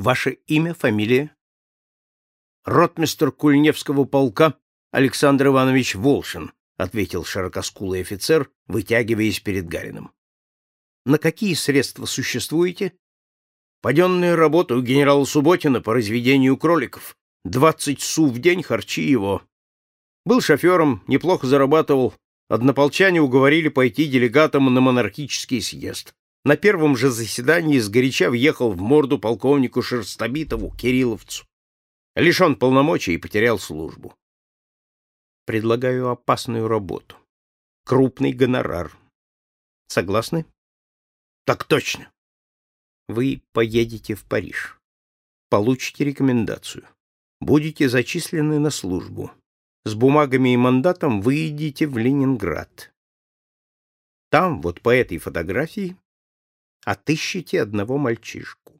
Ваше имя, фамилия? Ротмистр Кульневского полка Александр Иванович Волшин, ответил широкоскулый офицер, вытягиваясь перед Гарином. На какие средства существуете? Паденную работу у генерала Субботина по разведению кроликов. Двадцать су в день харчи его. Был шофером, неплохо зарабатывал. Однополчане уговорили пойти делегатом на монархический съезд. На первом же заседании сгоряча въехал в морду полковнику Шерстобитову, Кирилловцу. Лишен полномочий и потерял службу. Предлагаю опасную работу. Крупный гонорар. Согласны? Так точно. Вы поедете в Париж. Получите рекомендацию. Будете зачислены на службу. С бумагами и мандатом выйдете в Ленинград. Там, вот по этой фотографии, отыщите одного мальчишку.